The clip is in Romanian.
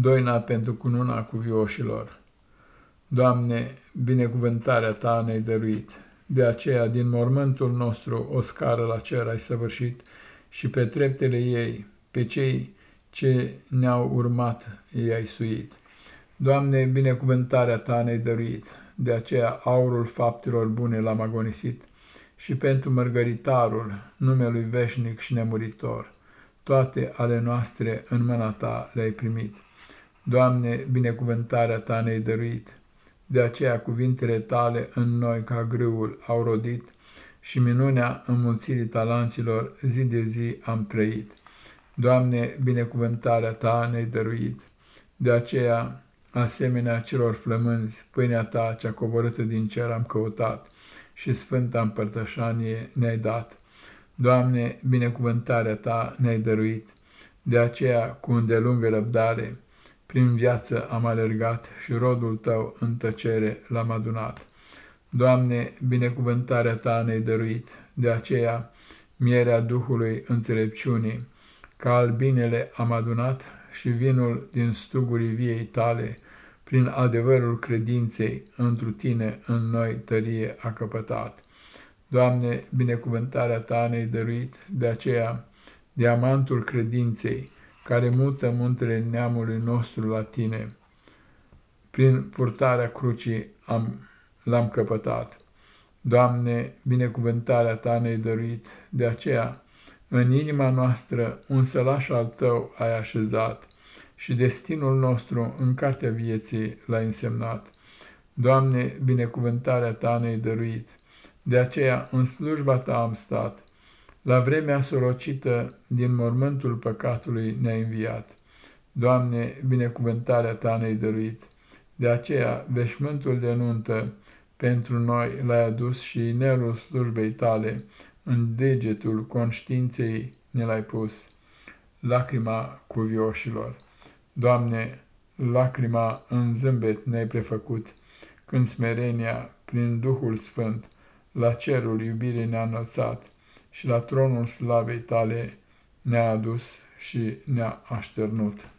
doina pentru cununa cuvioșilor. Doamne, binecuvântarea Ta ne-ai dăruit, de aceea din mormântul nostru o scară la cer ai săvârșit și pe treptele ei, pe cei ce ne-au urmat, i-ai suit. Doamne, binecuvântarea Ta ne-ai dăruit, de aceea aurul faptelor bune l-am agonisit și pentru mărgăritarul numelui veșnic și nemuritor, toate ale noastre în mâna Ta le-ai primit. Doamne, binecuvântarea Ta ne-ai dăruit, de aceea cuvintele Tale în noi ca grâul au rodit și minunea înmulțirii talanților zi de zi am trăit. Doamne, binecuvântarea Ta ne-ai dăruit, de aceea, asemenea celor flămânzi, pâinea Ta cea coborâtă din cer am căutat și sfânta împărtășanie ne-ai dat. Doamne, binecuvântarea Ta ne-ai dăruit, de aceea, cu îndelungă răbdare, prin viață am alergat și rodul Tău în tăcere l-am adunat. Doamne, binecuvântarea Ta ne-ai dăruit, de aceea, mierea Duhului înțelepciunii, ca albinele am adunat și vinul din stugurii viei tale, prin adevărul credinței, întru tine în noi tărie a căpătat. Doamne, binecuvântarea ta ne-ai dăruit, de aceea, diamantul credinței, care mută muntele neamului nostru la tine, prin purtarea crucii am, l-am căpătat. Doamne, binecuvântarea ta ne-ai dăruit, de aceea, în inima noastră un sălaș al tău ai așezat și destinul nostru în cartea vieții l-ai însemnat. Doamne, binecuvântarea ta ne-ai dăruit, de aceea în slujba ta am stat. La vremea sorocită din mormântul păcatului ne-ai înviat. Doamne, binecuvântarea ta ne-ai dăruit, de aceea veșmântul de nuntă pentru noi l-ai adus și inelul slujbei tale, în degetul conștiinței ne l-ai pus, lacrima cuvioșilor. Doamne, lacrima în zâmbet ne-ai prefăcut, când smerenia, prin Duhul Sfânt, la cerul iubirii ne-a înălțat și la tronul slavei tale ne-a adus și ne-a așternut.